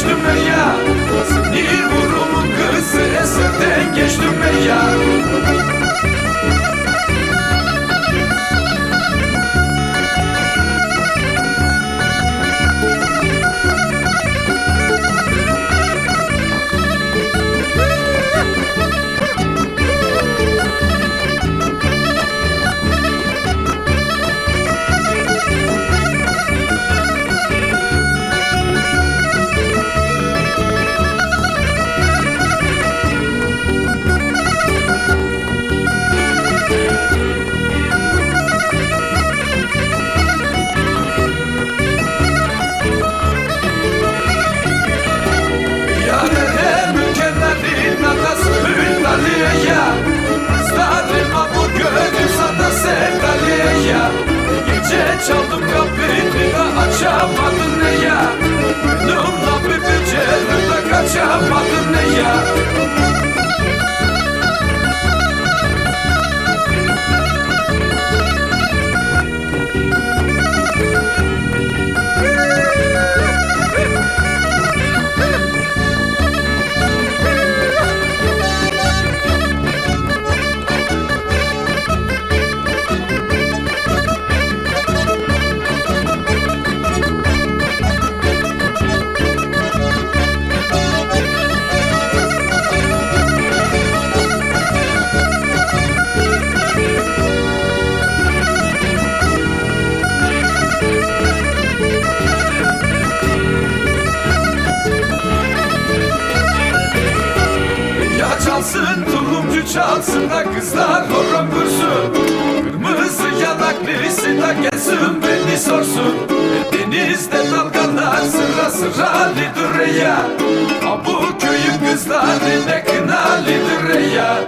geçtim ben ya. Sinir vurumun kızı eserden geçtim ben ya ya Ya tulumcu çalsın da kızlar horon vursun. Kırmızı yanaklısı da gelsin beni sorsun. Denizde dalgalar sıra sıra lidur ya Ha bu köyün kızları ne kınalıdır ya